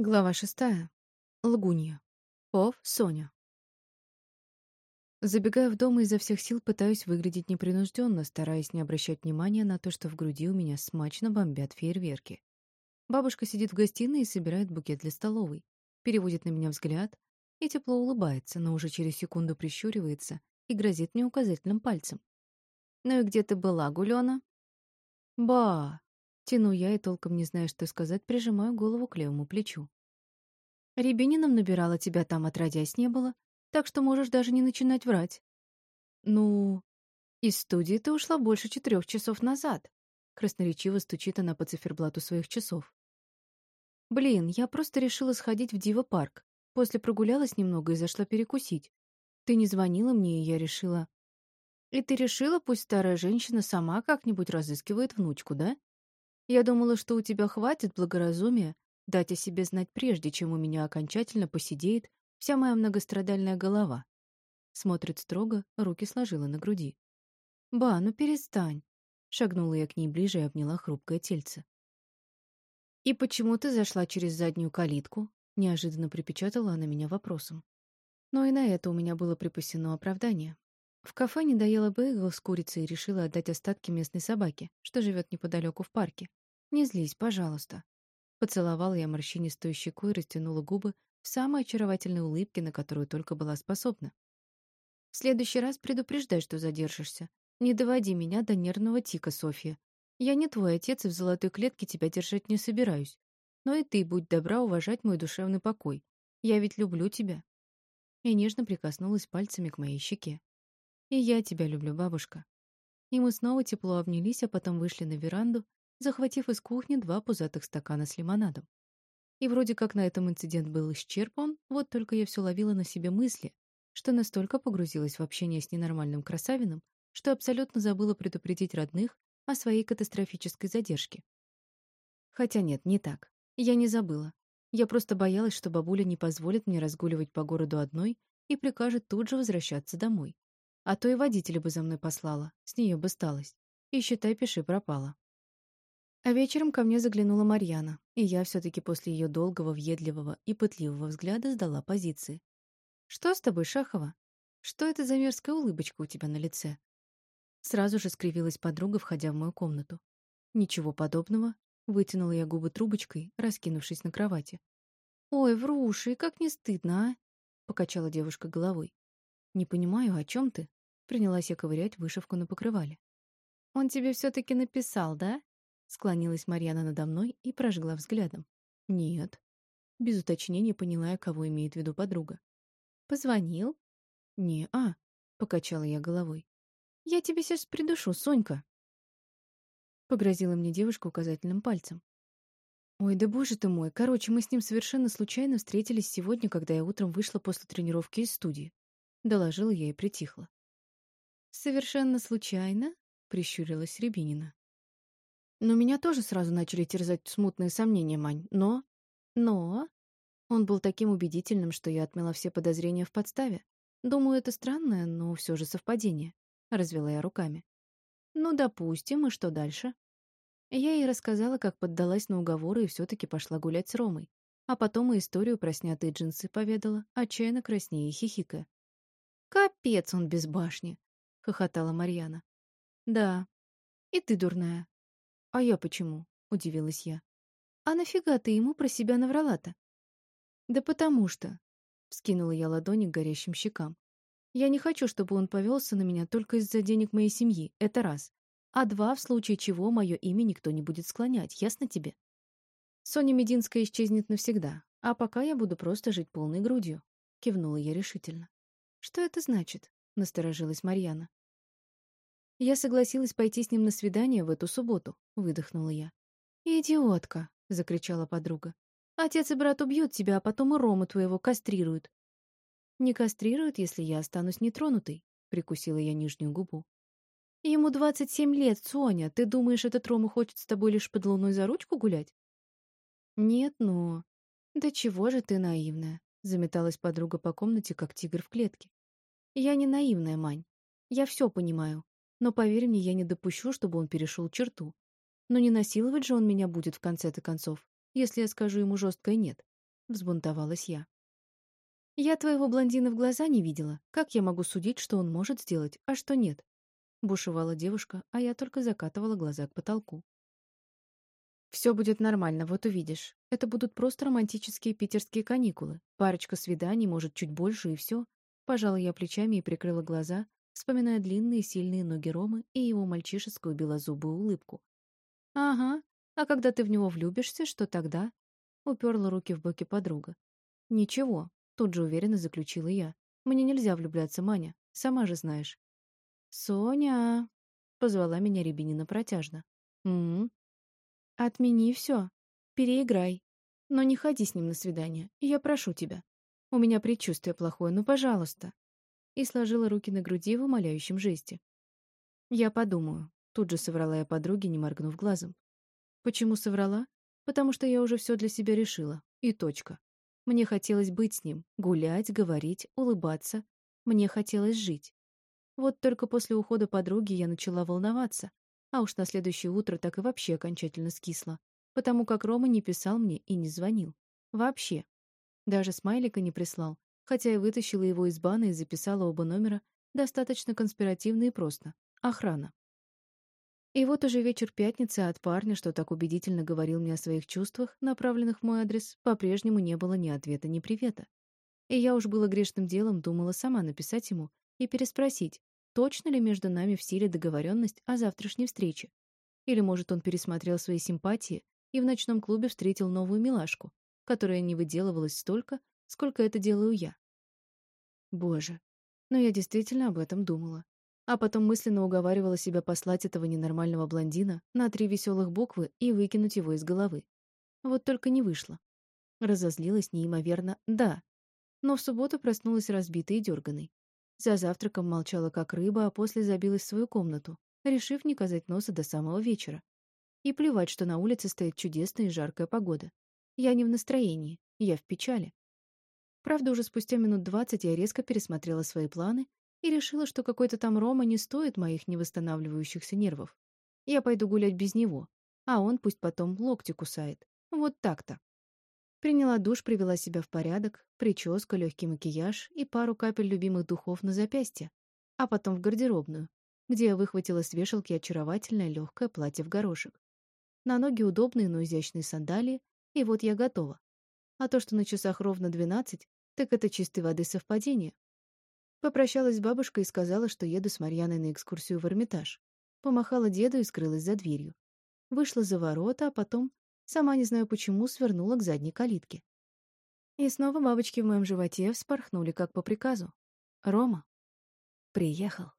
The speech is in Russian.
Глава шестая. Лгунья. Пов, Соня. Забегая в дом, изо всех сил пытаюсь выглядеть непринужденно, стараясь не обращать внимания на то, что в груди у меня смачно бомбят фейерверки. Бабушка сидит в гостиной и собирает букет для столовой, переводит на меня взгляд и тепло улыбается, но уже через секунду прищуривается и грозит мне указательным пальцем. «Ну и где ты была, Гулёна?» «Ба!» Тяну я и, толком не зная, что сказать, прижимаю голову к левому плечу. Рябининым набирала тебя там отродясь не было, так что можешь даже не начинать врать. Ну, из студии ты ушла больше четырех часов назад. Красноречиво стучит она по циферблату своих часов. Блин, я просто решила сходить в Дива-парк. После прогулялась немного и зашла перекусить. Ты не звонила мне, и я решила... И ты решила, пусть старая женщина сама как-нибудь разыскивает внучку, да? Я думала, что у тебя хватит благоразумия дать о себе знать прежде, чем у меня окончательно посидеет вся моя многострадальная голова. Смотрит строго, руки сложила на груди. «Ба, ну перестань!» Шагнула я к ней ближе и обняла хрупкое тельце. «И почему ты зашла через заднюю калитку?» Неожиданно припечатала она меня вопросом. Но и на это у меня было припасено оправдание. В кафе не доела бейгл с курицей и решила отдать остатки местной собаке, что живет неподалеку в парке. «Не злись, пожалуйста». Поцеловала я морщинистую щеку и растянула губы в самой очаровательной улыбке, на которую только была способна. «В следующий раз предупреждай, что задержишься. Не доводи меня до нервного тика, Софья. Я не твой отец и в золотой клетке тебя держать не собираюсь. Но и ты будь добра уважать мой душевный покой. Я ведь люблю тебя». И нежно прикоснулась пальцами к моей щеке. «И я тебя люблю, бабушка». И мы снова тепло обнялись, а потом вышли на веранду захватив из кухни два пузатых стакана с лимонадом. И вроде как на этом инцидент был исчерпан, вот только я все ловила на себе мысли, что настолько погрузилась в общение с ненормальным красавином, что абсолютно забыла предупредить родных о своей катастрофической задержке. Хотя нет, не так. Я не забыла. Я просто боялась, что бабуля не позволит мне разгуливать по городу одной и прикажет тут же возвращаться домой. А то и водителя бы за мной послала, с нее бы сталось. И считай, пиши пропала. А вечером ко мне заглянула Марьяна, и я все-таки после ее долгого, въедливого и пытливого взгляда сдала позиции. «Что с тобой, Шахова? Что это за мерзкая улыбочка у тебя на лице?» Сразу же скривилась подруга, входя в мою комнату. «Ничего подобного», — вытянула я губы трубочкой, раскинувшись на кровати. «Ой, вруши, как не стыдно, а?» — покачала девушка головой. «Не понимаю, о чем ты?» — принялась я ковырять вышивку на покрывале. «Он тебе все-таки написал, да?» Склонилась Марьяна надо мной и прожгла взглядом. «Нет». Без уточнения поняла я, кого имеет в виду подруга. «Позвонил?» «Не-а», — покачала я головой. «Я тебе сейчас придушу, Сонька». Погрозила мне девушка указательным пальцем. Ой, да боже ты мой. Короче, мы с ним совершенно случайно встретились сегодня, когда я утром вышла после тренировки из студии. Доложила я и притихла. Совершенно случайно? Прищурилась Рябинина. Но меня тоже сразу начали терзать смутные сомнения, Мань. Но... Но... Он был таким убедительным, что я отмела все подозрения в подставе. Думаю, это странное, но все же совпадение. Развела я руками. Ну, допустим, и что дальше? Я ей рассказала, как поддалась на уговоры и все-таки пошла гулять с Ромой. А потом и историю про снятые джинсы поведала, отчаянно краснее и хихикая. «Капец он без башни!» — хохотала Марьяна. «Да. И ты дурная. «А я почему?» — удивилась я. «А нафига ты ему про себя наврала-то?» «Да потому что...» — вскинула я ладони к горящим щекам. «Я не хочу, чтобы он повелся на меня только из-за денег моей семьи, это раз. А два, в случае чего мое имя никто не будет склонять, ясно тебе?» «Соня Мединская исчезнет навсегда, а пока я буду просто жить полной грудью», — кивнула я решительно. «Что это значит?» — насторожилась Марьяна. Я согласилась пойти с ним на свидание в эту субботу, выдохнула я. Идиотка, закричала подруга. Отец и брат убьют тебя, а потом и Рому твоего кастрируют. Не кастрируют, если я останусь нетронутой, прикусила я нижнюю губу. Ему двадцать семь лет, Соня. Ты думаешь, этот Рома хочет с тобой лишь под луной за ручку гулять? Нет, но... Да чего же ты наивная? Заметалась подруга по комнате, как тигр в клетке. Я не наивная, Мань. Я все понимаю. Но поверь мне, я не допущу, чтобы он перешел черту. Но не насиловать же он меня будет в конце-то концов, если я скажу ему жесткое «нет». — взбунтовалась я. «Я твоего блондина в глаза не видела. Как я могу судить, что он может сделать, а что нет?» Бушевала девушка, а я только закатывала глаза к потолку. Все будет нормально, вот увидишь. Это будут просто романтические питерские каникулы. Парочка свиданий, может, чуть больше, и все. Пожала я плечами и прикрыла глаза, вспоминая длинные сильные ноги Ромы и его мальчишескую белозубую улыбку. «Ага, а когда ты в него влюбишься, что тогда?» Уперла руки в боки подруга. «Ничего», — тут же уверенно заключила я. «Мне нельзя влюбляться, Маня, сама же знаешь». «Соня!» — позвала меня Рябинина протяжно. «М-м, Отмени все. Переиграй. Но не ходи с ним на свидание. Я прошу тебя. У меня предчувствие плохое, ну, пожалуйста. И сложила руки на груди в умоляющем жесте. Я подумаю. Тут же соврала я подруге, не моргнув глазом. Почему соврала? Потому что я уже все для себя решила. И точка. Мне хотелось быть с ним, гулять, говорить, улыбаться. Мне хотелось жить. Вот только после ухода подруги я начала волноваться, а уж на следующее утро так и вообще окончательно скисла, потому как Рома не писал мне и не звонил. Вообще. Даже смайлика не прислал, хотя я вытащила его из бана и записала оба номера достаточно конспиративно и просто. Охрана. И вот уже вечер пятницы от парня, что так убедительно говорил мне о своих чувствах, направленных в мой адрес, по-прежнему не было ни ответа, ни привета. И я уж было грешным делом думала сама написать ему и переспросить, Точно ли между нами в силе договоренность о завтрашней встрече? Или, может, он пересмотрел свои симпатии и в ночном клубе встретил новую милашку, которая не выделывалась столько, сколько это делаю я? Боже, но я действительно об этом думала. А потом мысленно уговаривала себя послать этого ненормального блондина на три веселых буквы и выкинуть его из головы. Вот только не вышло. Разозлилась неимоверно «да», но в субботу проснулась разбитой и дерганой. За завтраком молчала как рыба, а после забилась в свою комнату, решив не казать носа до самого вечера. И плевать, что на улице стоит чудесная и жаркая погода. Я не в настроении, я в печали. Правда, уже спустя минут двадцать я резко пересмотрела свои планы и решила, что какой-то там Рома не стоит моих невосстанавливающихся нервов. Я пойду гулять без него, а он пусть потом локти кусает. Вот так-то. Приняла душ, привела себя в порядок, прическа, легкий макияж и пару капель любимых духов на запястье, а потом в гардеробную, где я выхватила с вешалки очаровательное легкое платье в горошек. На ноги удобные, но изящные сандалии, и вот я готова. А то, что на часах ровно двенадцать, так это чистой воды совпадение. Попрощалась с бабушкой и сказала, что еду с Марьяной на экскурсию в Эрмитаж. Помахала деду и скрылась за дверью. Вышла за ворота, а потом Сама не знаю почему, свернула к задней калитке. И снова бабочки в моем животе вспорхнули, как по приказу. Рома приехал.